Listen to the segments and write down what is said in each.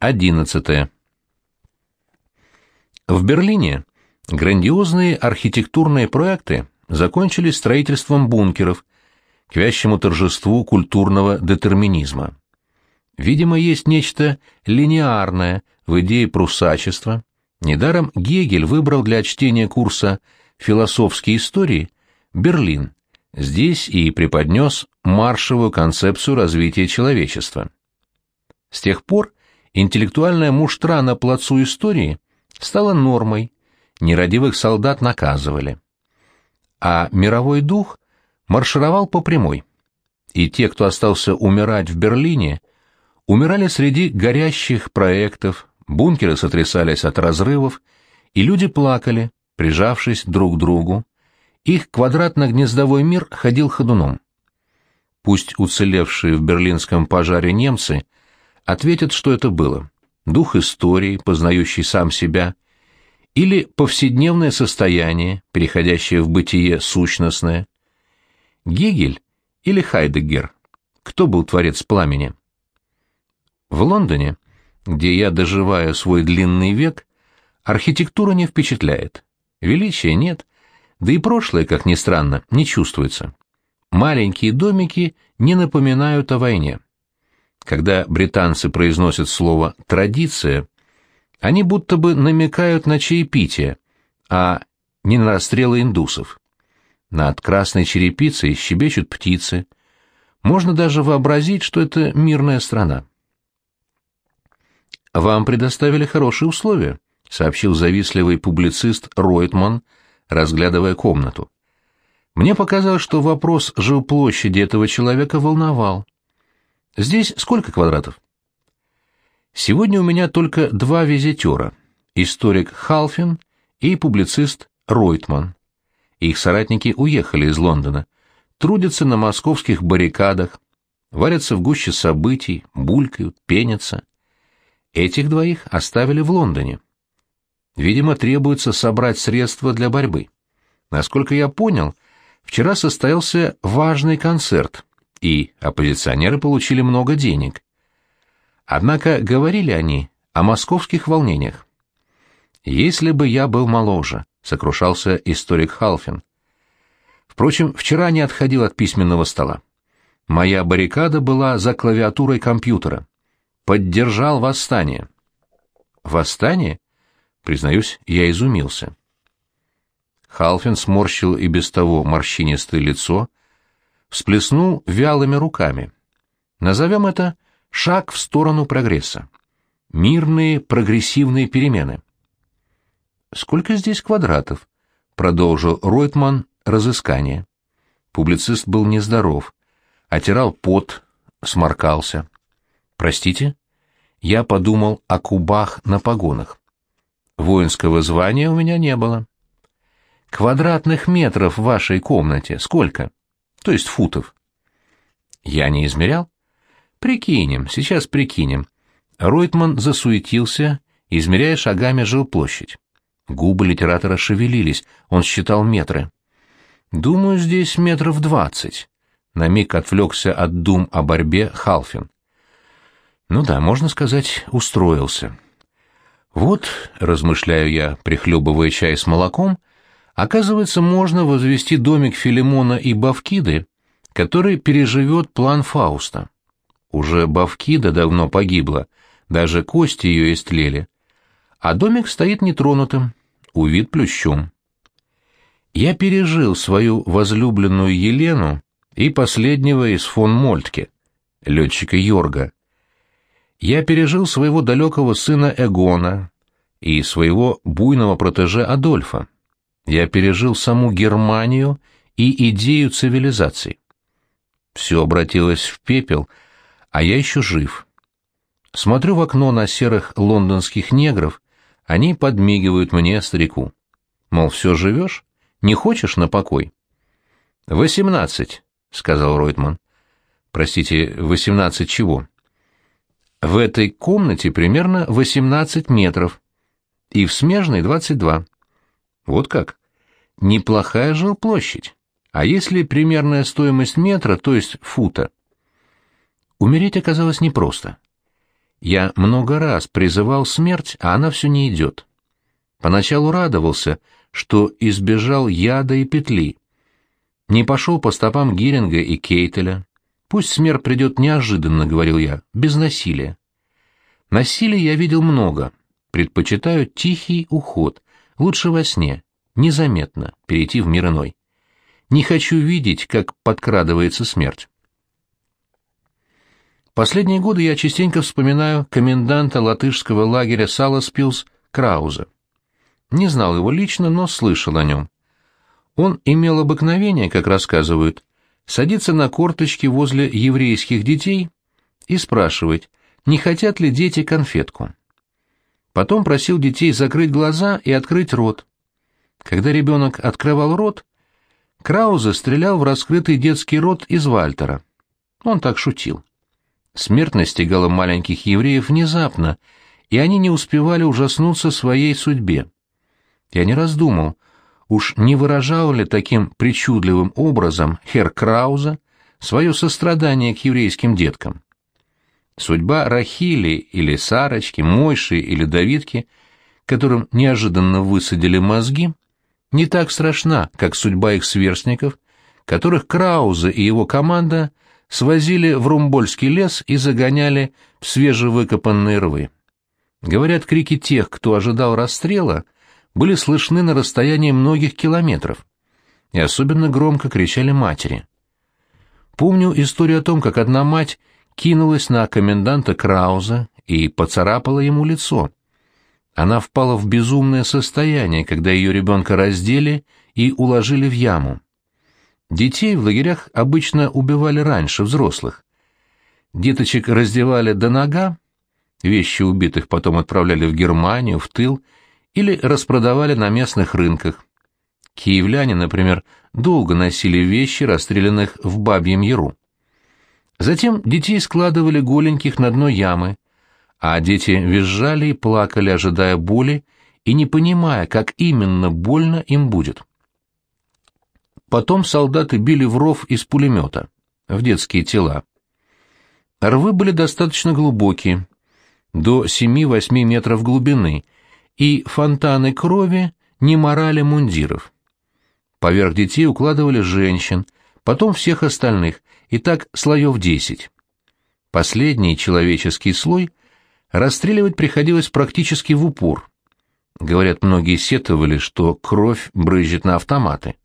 11. В Берлине грандиозные архитектурные проекты закончились строительством бункеров к вящему торжеству культурного детерминизма. Видимо, есть нечто линеарное в идее прусачества. Недаром Гегель выбрал для чтения курса философские истории Берлин. Здесь и преподнес маршевую концепцию развития человечества. С тех пор интеллектуальная муштра на плацу истории стала нормой, нерадивых солдат наказывали. А мировой дух маршировал по прямой. И те, кто остался умирать в Берлине, умирали среди горящих проектов, бункеры сотрясались от разрывов, и люди плакали, прижавшись друг к другу. Их квадратно-гнездовой мир ходил ходуном. Пусть уцелевшие в берлинском пожаре немцы – ответят, что это было. Дух истории, познающий сам себя, или повседневное состояние, переходящее в бытие сущностное. Гегель или Хайдеггер? Кто был творец пламени? В Лондоне, где я доживаю свой длинный век, архитектура не впечатляет. Величия нет, да и прошлое, как ни странно, не чувствуется. Маленькие домики не напоминают о войне. Когда британцы произносят слово «традиция», они будто бы намекают на чаепитие, а не на расстрелы индусов. Над красной черепицей щебечут птицы. Можно даже вообразить, что это мирная страна. «Вам предоставили хорошие условия», — сообщил завистливый публицист Ройтман, разглядывая комнату. «Мне показалось, что вопрос жилплощади этого человека волновал. Здесь сколько квадратов? Сегодня у меня только два визитера. Историк Халфин и публицист Ройтман. Их соратники уехали из Лондона, трудятся на московских баррикадах, варятся в гуще событий, булькают, пенятся. Этих двоих оставили в Лондоне. Видимо, требуется собрать средства для борьбы. Насколько я понял, вчера состоялся важный концерт, и оппозиционеры получили много денег. Однако говорили они о московских волнениях. «Если бы я был моложе», — сокрушался историк Халфин. Впрочем, вчера не отходил от письменного стола. Моя баррикада была за клавиатурой компьютера. Поддержал восстание. Восстание? Признаюсь, я изумился. Халфин сморщил и без того морщинистое лицо, всплеснул вялыми руками. Назовем это шаг в сторону прогресса. Мирные прогрессивные перемены. «Сколько здесь квадратов?» — продолжил Ройтман разыскание. Публицист был нездоров, отирал пот, сморкался. «Простите?» Я подумал о кубах на погонах. Воинского звания у меня не было. «Квадратных метров в вашей комнате сколько?» То есть футов. Я не измерял? Прикинем, сейчас прикинем. Ройтман засуетился, измеряя шагами жилплощадь. Губы литератора шевелились, он считал метры. «Думаю, здесь метров двадцать». На миг отвлекся от дум о борьбе Халфин. Ну да, можно сказать, устроился. Вот, размышляю я, прихлебывая чай с молоком, Оказывается, можно возвести домик Филимона и Бавкиды, который переживет план Фауста. Уже Бавкида давно погибла, даже кости ее истлели. А домик стоит нетронутым, увид плющом. Я пережил свою возлюбленную Елену и последнего из фон Мольтке, летчика Йорга. Я пережил своего далекого сына Эгона и своего буйного протеже Адольфа. Я пережил саму Германию и идею цивилизации. Все обратилось в пепел, а я еще жив. Смотрю в окно на серых лондонских негров, они подмигивают мне, старику. Мол, все живешь? Не хочешь на покой? «Восемнадцать», — сказал Ройтман. «Простите, восемнадцать чего?» «В этой комнате примерно восемнадцать метров, и в смежной двадцать два». «Вот как?» Неплохая жилплощадь. А если примерная стоимость метра, то есть фута? Умереть оказалось непросто. Я много раз призывал смерть, а она все не идет. Поначалу радовался, что избежал яда и петли. Не пошел по стопам Гиринга и Кейтеля. Пусть смерть придет неожиданно, говорил я, без насилия. Насилия я видел много. Предпочитаю тихий уход, лучше во сне, незаметно, перейти в мир иной. Не хочу видеть, как подкрадывается смерть. Последние годы я частенько вспоминаю коменданта латышского лагеря Саласпилс Крауза. Не знал его лично, но слышал о нем. Он имел обыкновение, как рассказывают, садиться на корточки возле еврейских детей и спрашивать, не хотят ли дети конфетку. Потом просил детей закрыть глаза и открыть рот. Когда ребенок открывал рот, Крауза стрелял в раскрытый детский рот из Вальтера. Он так шутил. Смерть настигала маленьких евреев внезапно, и они не успевали ужаснуться своей судьбе. Я не раздумал, уж не выражал ли таким причудливым образом Хер Крауза свое сострадание к еврейским деткам. Судьба Рахили или Сарочки, Мойши или Давидки, которым неожиданно высадили мозги, не так страшна, как судьба их сверстников, которых Крауза и его команда – свозили в Румбольский лес и загоняли в свежевыкопанные рвы. Говорят, крики тех, кто ожидал расстрела, были слышны на расстоянии многих километров. И особенно громко кричали матери. Помню историю о том, как одна мать кинулась на коменданта Крауза и поцарапала ему лицо. Она впала в безумное состояние, когда ее ребенка раздели и уложили в яму. Детей в лагерях обычно убивали раньше взрослых. Деточек раздевали до нога, вещи убитых потом отправляли в Германию, в тыл, или распродавали на местных рынках. Киевляне, например, долго носили вещи, расстрелянных в Бабьем Яру. Затем детей складывали голеньких на дно ямы, а дети визжали и плакали, ожидая боли и не понимая, как именно больно им будет. Потом солдаты били в ров из пулемета, в детские тела. Рвы были достаточно глубокие, до 7-8 метров глубины, и фонтаны крови не морали мундиров. Поверх детей укладывали женщин, потом всех остальных, и так слоев десять. Последний человеческий слой расстреливать приходилось практически в упор. Говорят, многие сетовали, что кровь брызжет на автоматы.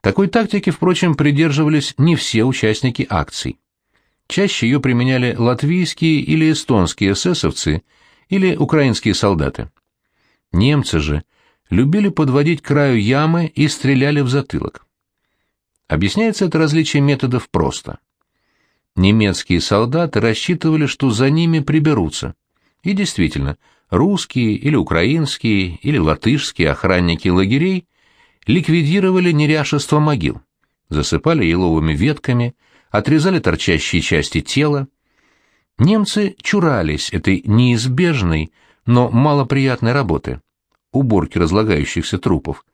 Такой тактики, впрочем, придерживались не все участники акций. Чаще ее применяли латвийские или эстонские эсэсовцы или украинские солдаты. Немцы же любили подводить краю ямы и стреляли в затылок. Объясняется это различие методов просто. Немецкие солдаты рассчитывали, что за ними приберутся. И действительно, русские или украинские или латышские охранники лагерей ликвидировали неряшество могил, засыпали еловыми ветками, отрезали торчащие части тела. Немцы чурались этой неизбежной, но малоприятной работы – уборки разлагающихся трупов,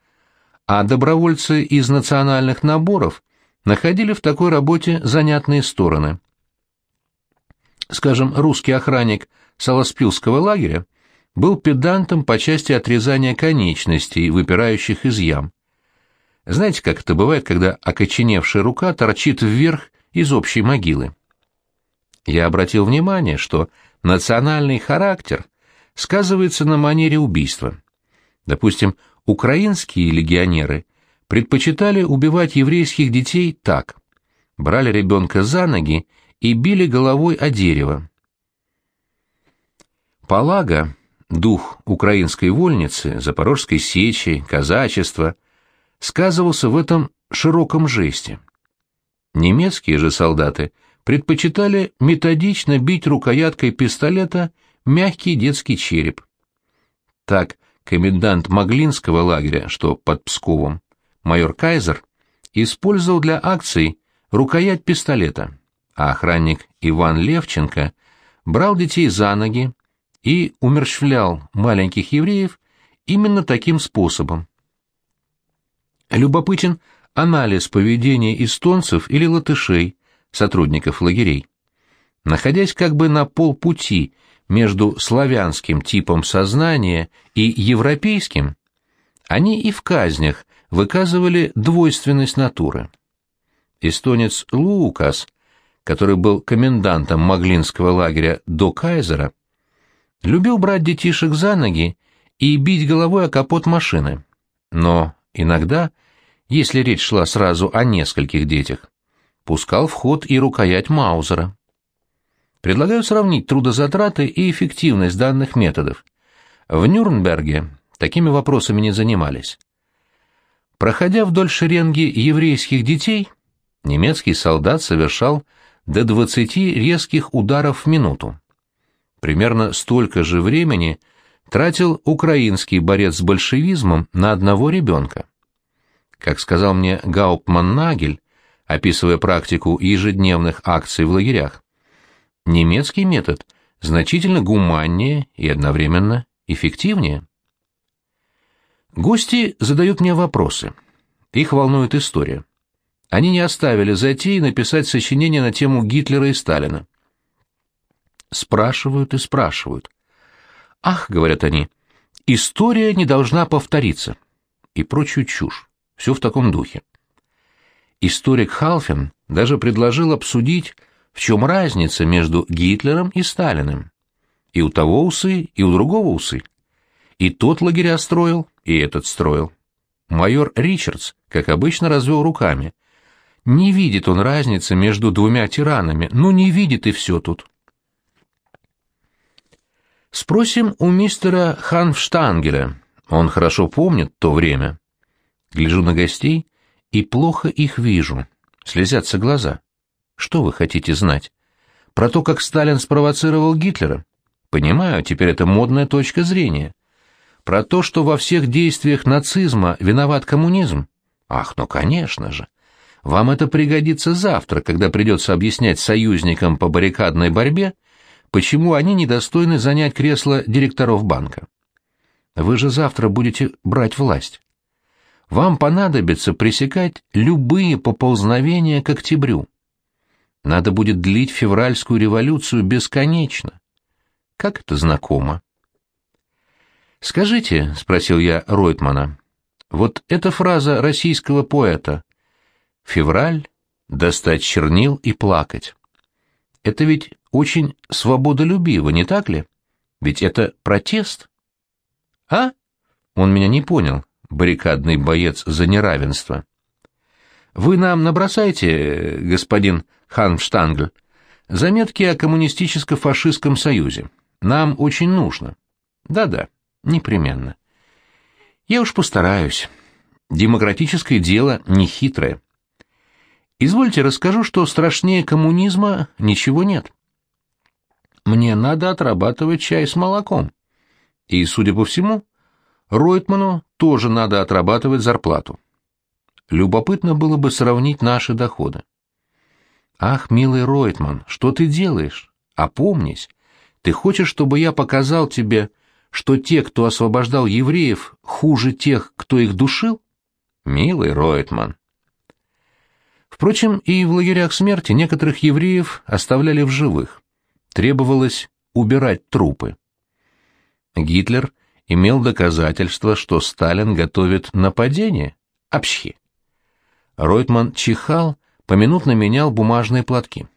а добровольцы из национальных наборов находили в такой работе занятные стороны. Скажем, русский охранник Солоспилского лагеря был педантом по части отрезания конечностей, выпирающих из ям. Знаете, как это бывает, когда окоченевшая рука торчит вверх из общей могилы? Я обратил внимание, что национальный характер сказывается на манере убийства. Допустим, украинские легионеры предпочитали убивать еврейских детей так. Брали ребенка за ноги и били головой о дерево. Палага, дух украинской вольницы, запорожской сечи, казачества – сказывался в этом широком жесте. Немецкие же солдаты предпочитали методично бить рукояткой пистолета мягкий детский череп. Так, комендант Маглинского лагеря, что под Псковом, майор Кайзер, использовал для акций рукоять пистолета, а охранник Иван Левченко брал детей за ноги и умерщвлял маленьких евреев именно таким способом. Любопытен анализ поведения эстонцев или латышей, сотрудников лагерей. Находясь как бы на полпути между славянским типом сознания и европейским, они и в казнях выказывали двойственность натуры. Эстонец Лукас, который был комендантом Маглинского лагеря до Кайзера, любил брать детишек за ноги и бить головой о капот машины. Но иногда, если речь шла сразу о нескольких детях, пускал в ход и рукоять Маузера. Предлагаю сравнить трудозатраты и эффективность данных методов. В Нюрнберге такими вопросами не занимались. Проходя вдоль шеренги еврейских детей, немецкий солдат совершал до 20 резких ударов в минуту. Примерно столько же времени тратил украинский борец с большевизмом на одного ребенка. Как сказал мне Гауптман Нагель, описывая практику ежедневных акций в лагерях, немецкий метод значительно гуманнее и одновременно эффективнее. Гости задают мне вопросы. Их волнует история. Они не оставили затеи написать сочинение на тему Гитлера и Сталина. Спрашивают и спрашивают. «Ах», — говорят они, — «история не должна повториться». И прочую чушь. Все в таком духе. Историк Халфин даже предложил обсудить в чем разница между Гитлером и Сталиным? И у того усы, и у другого усы. И тот лагеря строил, и этот строил. Майор Ричардс, как обычно, развел руками. Не видит он разницы между двумя тиранами, ну не видит и все тут. Спросим у мистера Ханфштангеля. Он хорошо помнит то время. Гляжу на гостей и плохо их вижу. Слезятся глаза. Что вы хотите знать? Про то, как Сталин спровоцировал Гитлера? Понимаю, теперь это модная точка зрения. Про то, что во всех действиях нацизма виноват коммунизм? Ах, ну конечно же. Вам это пригодится завтра, когда придется объяснять союзникам по баррикадной борьбе, почему они недостойны занять кресло директоров банка. Вы же завтра будете брать власть. Вам понадобится пресекать любые поползновения к октябрю. Надо будет длить февральскую революцию бесконечно. Как это знакомо? «Скажите», — спросил я Ройтмана, — «вот эта фраза российского поэта «Февраль, достать чернил и плакать». Это ведь очень свободолюбиво, не так ли? Ведь это протест. А? Он меня не понял, баррикадный боец за неравенство. Вы нам набросайте, господин Ханштангль, заметки о коммунистическо-фашистском союзе. Нам очень нужно. Да-да, непременно. Я уж постараюсь. Демократическое дело нехитрое. Извольте расскажу, что страшнее коммунизма ничего нет. Мне надо отрабатывать чай с молоком. И, судя по всему, Ройтману тоже надо отрабатывать зарплату. Любопытно было бы сравнить наши доходы. Ах, милый Ройтман, что ты делаешь? Опомнись. Ты хочешь, чтобы я показал тебе, что те, кто освобождал евреев, хуже тех, кто их душил? Милый Ройтман. Впрочем, и в лагерях смерти некоторых евреев оставляли в живых. Требовалось убирать трупы. Гитлер имел доказательства, что Сталин готовит нападение. Общи. Ройтман чихал, поминутно менял бумажные платки.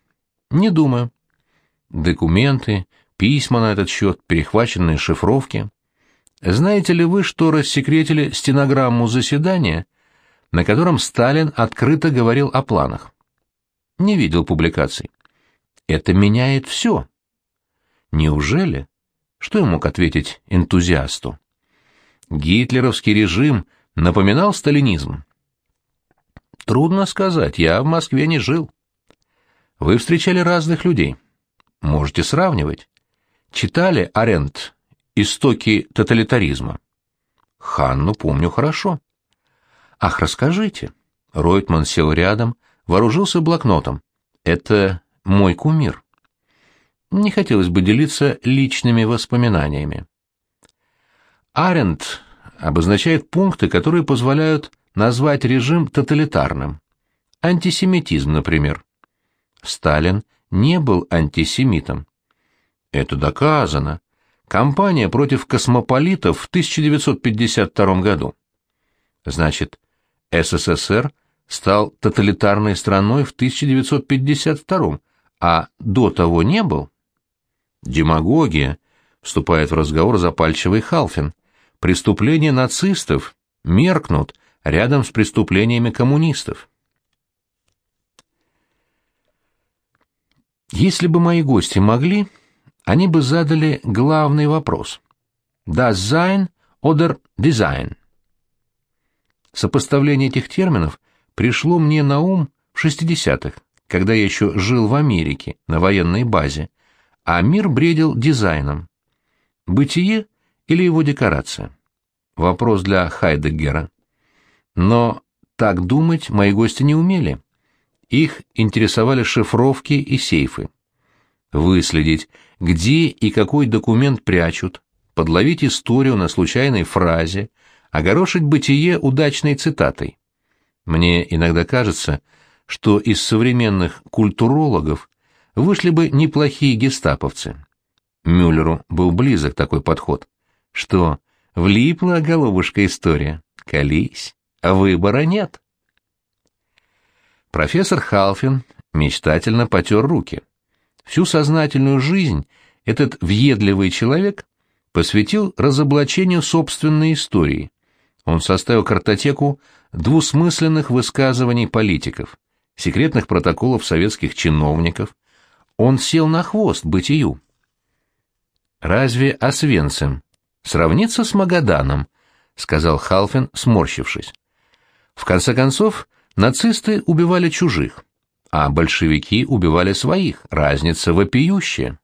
Не думаю. Документы, письма на этот счет, перехваченные шифровки. Знаете ли вы, что рассекретили стенограмму заседания, на котором Сталин открыто говорил о планах? Не видел публикаций. Это меняет все. Неужели? Что я мог ответить энтузиасту? Гитлеровский режим напоминал сталинизм. Трудно сказать, я в Москве не жил. Вы встречали разных людей. Можете сравнивать. Читали Арент «Истоки тоталитаризма»? Ханну помню хорошо. Ах, расскажите. Ройтман сел рядом, вооружился блокнотом. Это мой кумир. Не хотелось бы делиться личными воспоминаниями. Арент обозначает пункты, которые позволяют назвать режим тоталитарным. Антисемитизм, например. Сталин не был антисемитом. Это доказано. Кампания против космополитов в 1952 году. Значит, СССР стал тоталитарной страной в 1952, а до того не был? Демагогия, вступает в разговор запальчивый Халфин. Преступления нацистов меркнут рядом с преступлениями коммунистов. Если бы мои гости могли, они бы задали главный вопрос. Das Sein oder Design? Сопоставление этих терминов пришло мне на ум в 60-х, когда я еще жил в Америке, на военной базе, а мир бредил дизайном. Бытие или его декорация? Вопрос для Хайдеггера. Но так думать мои гости не умели. Их интересовали шифровки и сейфы. Выследить, где и какой документ прячут, подловить историю на случайной фразе, огорошить бытие удачной цитатой. Мне иногда кажется, что из современных культурологов вышли бы неплохие гестаповцы. Мюллеру был близок такой подход. Что, влипла голубушка история? Колись, а выбора нет. Профессор Халфин мечтательно потер руки. Всю сознательную жизнь этот въедливый человек посвятил разоблачению собственной истории. Он составил картотеку двусмысленных высказываний политиков, секретных протоколов советских чиновников. Он сел на хвост бытию. «Разве Освенцим сравнится с Магаданом?» — сказал Халфин, сморщившись. «В конце концов, Нацисты убивали чужих, а большевики убивали своих, разница вопиющая.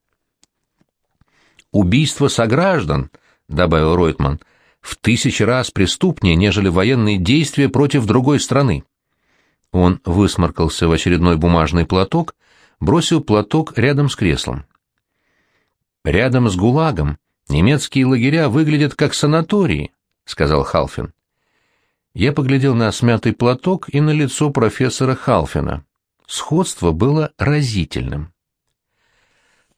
«Убийство сограждан», — добавил Ройтман, — «в тысячи раз преступнее, нежели военные действия против другой страны». Он высморкался в очередной бумажный платок, бросил платок рядом с креслом. «Рядом с ГУЛАГом немецкие лагеря выглядят как санатории», — сказал Халфин. Я поглядел на смятый платок и на лицо профессора Халфина. Сходство было разительным.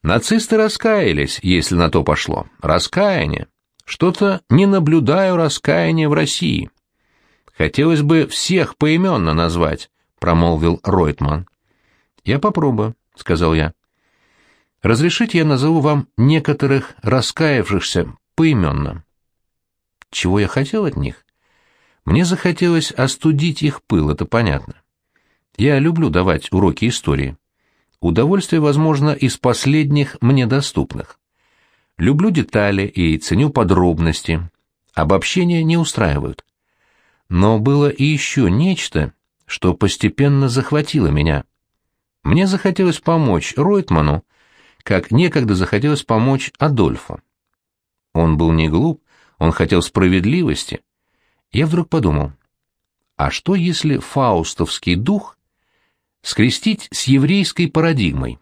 Нацисты раскаялись, если на то пошло. Раскаяние. Что-то не наблюдаю раскаяния в России. Хотелось бы всех поименно назвать, промолвил Ройтман. Я попробую, сказал я. Разрешите я назову вам некоторых раскаявшихся поименно. Чего я хотел от них? Мне захотелось остудить их пыл, это понятно. Я люблю давать уроки истории. Удовольствие, возможно, из последних мне доступных. Люблю детали и ценю подробности. Обобщения не устраивают. Но было и еще нечто, что постепенно захватило меня. Мне захотелось помочь Ройтману, как некогда захотелось помочь Адольфу. Он был не глуп, он хотел справедливости, я вдруг подумал, а что если фаустовский дух скрестить с еврейской парадигмой?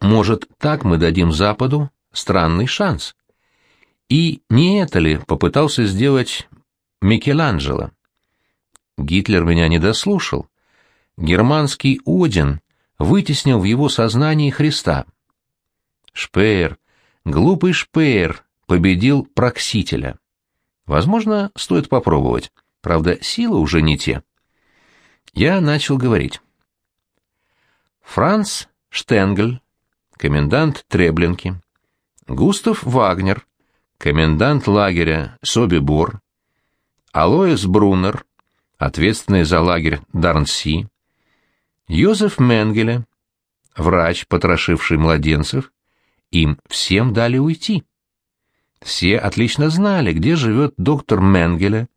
Может, так мы дадим Западу странный шанс? И не это ли попытался сделать Микеланджело? Гитлер меня не дослушал. Германский Один вытеснил в его сознании Христа. Шпеер, глупый Шпеер, победил Проксителя. Возможно, стоит попробовать. Правда, силы уже не те. Я начал говорить. Франц Штенгель, комендант Треблинки, Густав Вагнер, комендант лагеря Собибор, Алоис Брунер, ответственный за лагерь Дарнси, Йозеф Менгеле, врач, потрошивший младенцев, им всем дали уйти. Все отлично знали, где живет доктор Менгеле,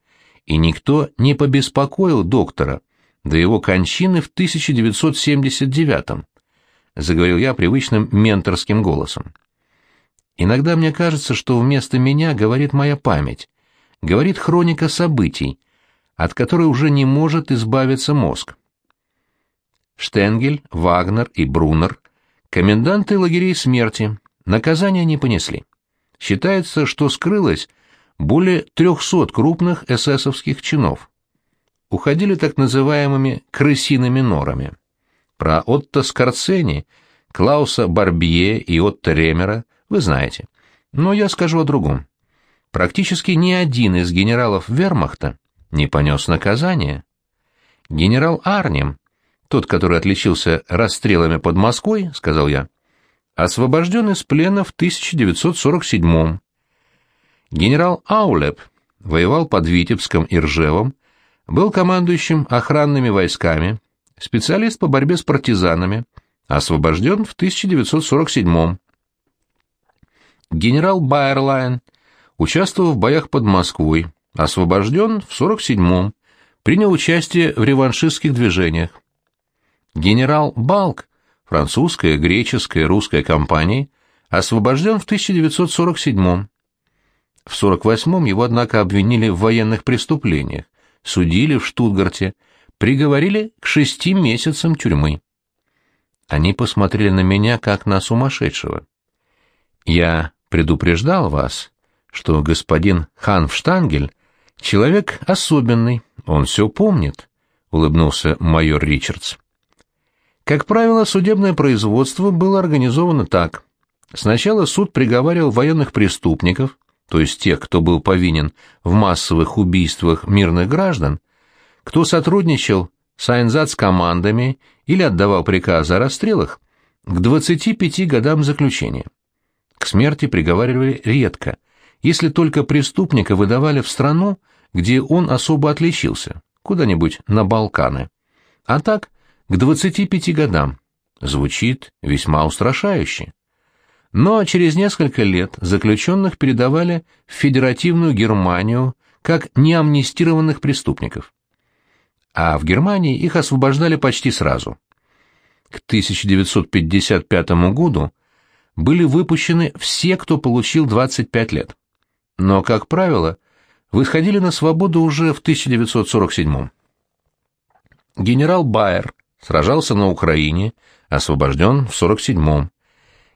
и никто не побеспокоил доктора до его кончины в 1979-м, заговорил я привычным менторским голосом. Иногда мне кажется, что вместо меня говорит моя память, говорит хроника событий, от которой уже не может избавиться мозг. Штенгель, Вагнер и Брунер — коменданты лагерей смерти, наказания не понесли. Считается, что скрылось более 300 крупных эсэсовских чинов. Уходили так называемыми «крысиными норами». Про Отто Скорцени, Клауса Барбье и Отто Ремера вы знаете. Но я скажу о другом. Практически ни один из генералов вермахта не понес наказания. Генерал Арнем, тот, который отличился расстрелами под Москвой, сказал я, освобожден из плена в 1947 Генерал Аулеп воевал под Витебском и Ржевом, был командующим охранными войсками, специалист по борьбе с партизанами, освобожден в 1947 Генерал Байерлайн участвовал в боях под Москвой, освобожден в 47-м, принял участие в реваншистских движениях. Генерал Балк, французская, греческая, русская компании, освобожден в 1947-м. В 48-м его, однако, обвинили в военных преступлениях, судили в Штутгарте, приговорили к шести месяцам тюрьмы. Они посмотрели на меня, как на сумасшедшего. Я предупреждал вас, что господин Ханфштангель — человек особенный, он все помнит, — улыбнулся майор Ричардс. Как правило, судебное производство было организовано так. Сначала суд приговаривал военных преступников, то есть тех, кто был повинен в массовых убийствах мирных граждан, кто сотрудничал с Айнзац командами или отдавал приказы о расстрелах, к 25 годам заключения. К смерти приговаривали редко, если только преступника выдавали в страну, где он особо отличился, куда-нибудь на Балканы. А так, к 25 годам. Звучит весьма устрашающе. Но через несколько лет заключенных передавали в Федеративную Германию как неамнистированных преступников. А в Германии их освобождали почти сразу. К 1955 году были выпущены все, кто получил 25 лет. Но, как правило, выходили на свободу уже в 1947 Генерал Байер сражался на Украине, освобожден в 47-м.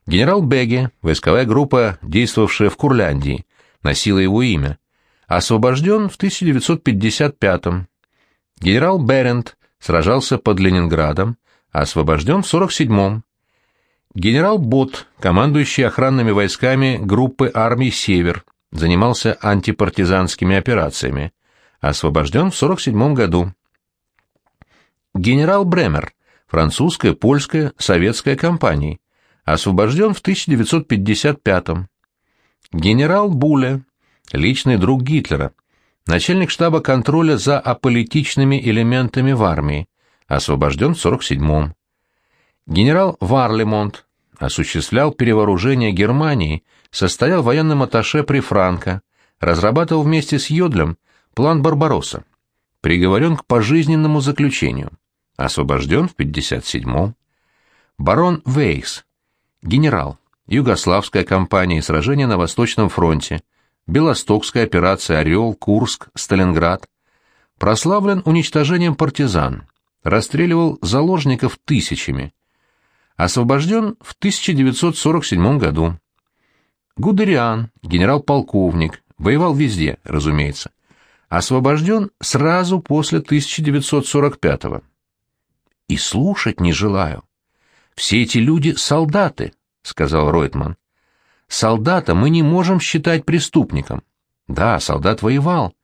Генерал Беге, войсковая группа, действовавшая в Курляндии, носила его имя, освобожден в 1955-м. Генерал Берент сражался под Ленинградом, освобожден в 47-м. Генерал Бот, командующий охранными войсками группы армий «Север», занимался антипартизанскими операциями. Освобожден в 47 году. Генерал Бремер, французская, польская, советская компании. Освобожден в 1955 -м. Генерал Буле, личный друг Гитлера, начальник штаба контроля за аполитичными элементами в армии. Освобожден в 47 -м. Генерал Варлемонт осуществлял перевооружение Германии, состоял военным атташе при Франко, разрабатывал вместе с Йодлем план Барбаросса. Приговорен к пожизненному заключению. Освобожден в 57-м. Барон Вейс, генерал, Югославская кампания и сражения на Восточном фронте, Белостокская операция «Орел», Курск, Сталинград. Прославлен уничтожением партизан, расстреливал заложников тысячами, освобожден в 1947 году. Гудериан, генерал-полковник, воевал везде, разумеется. Освобожден сразу после 1945 -го. И слушать не желаю. Все эти люди — солдаты, — сказал Ройтман. Солдата мы не можем считать преступником. Да, солдат воевал.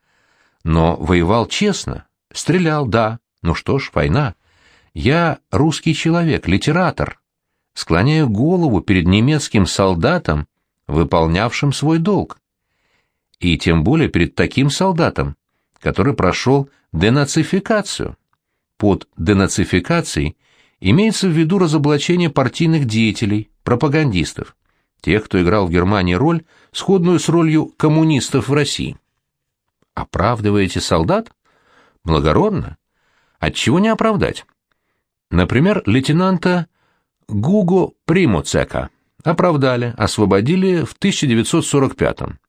Но воевал честно. Стрелял, да. Ну что ж, война. Я русский человек, литератор склоняю голову перед немецким солдатом, выполнявшим свой долг. И тем более перед таким солдатом, который прошел денацификацию. Под денацификацией имеется в виду разоблачение партийных деятелей, пропагандистов, тех, кто играл в Германии роль, сходную с ролью коммунистов в России. Оправдываете солдат? Благородно. Отчего не оправдать? Например, лейтенанта Гуго Примуцека оправдали, освободили в 1945-м.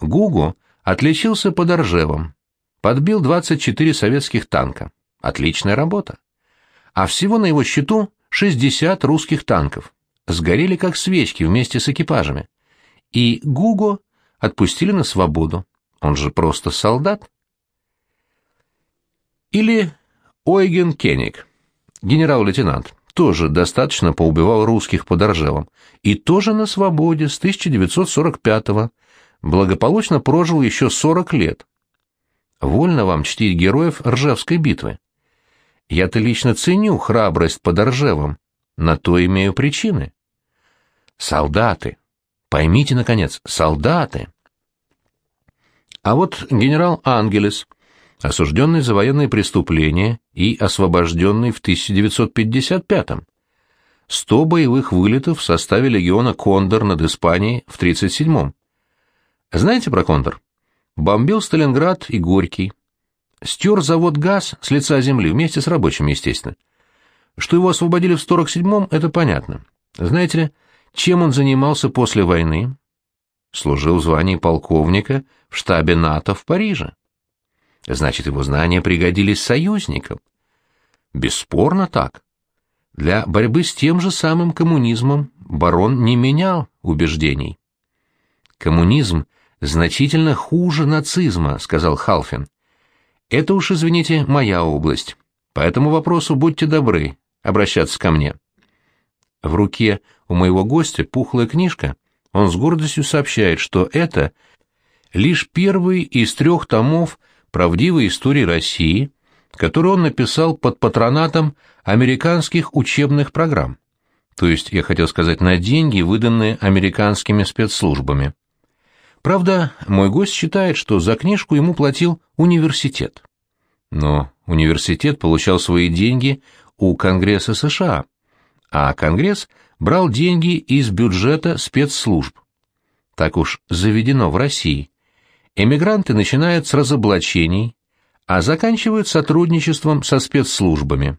Гуго отличился под Оржевом, подбил 24 советских танка. Отличная работа. А всего на его счету 60 русских танков. Сгорели как свечки вместе с экипажами. И Гуго отпустили на свободу. Он же просто солдат. Или Ойген Кеник генерал-лейтенант, тоже достаточно поубивал русских под Ржевом, и тоже на свободе с 1945-го, благополучно прожил еще 40 лет. Вольно вам чтить героев Ржевской битвы. Я-то лично ценю храбрость под Ржевом, на то имею причины. Солдаты. Поймите, наконец, солдаты. А вот генерал Ангелес, осужденный за военные преступления и освобожденный в 1955-м. Сто боевых вылетов в составе легиона «Кондор» над Испанией в 1937-м. Знаете про «Кондор»? Бомбил Сталинград и Горький. Стер завод «ГАЗ» с лица земли, вместе с рабочими, естественно. Что его освободили в 47-м, это понятно. Знаете ли, чем он занимался после войны? Служил в звании полковника в штабе НАТО в Париже. Значит, его знания пригодились союзникам. Бесспорно так. Для борьбы с тем же самым коммунизмом барон не менял убеждений. Коммунизм значительно хуже нацизма, сказал Халфин. Это уж, извините, моя область. По этому вопросу будьте добры обращаться ко мне. В руке у моего гостя пухлая книжка. Он с гордостью сообщает, что это лишь первый из трех томов правдивой истории России, которую он написал под патронатом американских учебных программ. То есть, я хотел сказать, на деньги, выданные американскими спецслужбами. Правда, мой гость считает, что за книжку ему платил университет. Но университет получал свои деньги у Конгресса США, а Конгресс брал деньги из бюджета спецслужб. Так уж заведено в России. Эмигранты начинают с разоблачений, а заканчивают сотрудничеством со спецслужбами.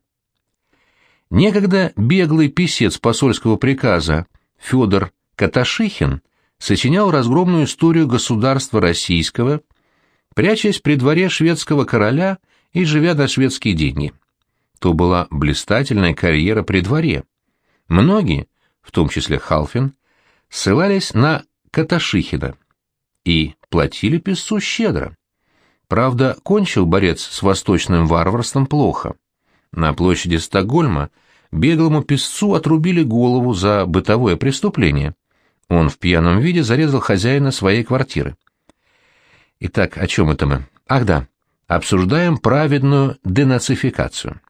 Некогда беглый писец посольского приказа Федор Каташихин сочинял разгромную историю государства российского, прячась при дворе шведского короля и живя на шведские деньги. То была блистательная карьера при дворе. Многие, в том числе Халфин, ссылались на Каташихина и платили писцу щедро. Правда, кончил борец с восточным варварством плохо. На площади Стокгольма беглому писцу отрубили голову за бытовое преступление. Он в пьяном виде зарезал хозяина своей квартиры. Итак, о чем это мы? Ах да, обсуждаем праведную денацификацию.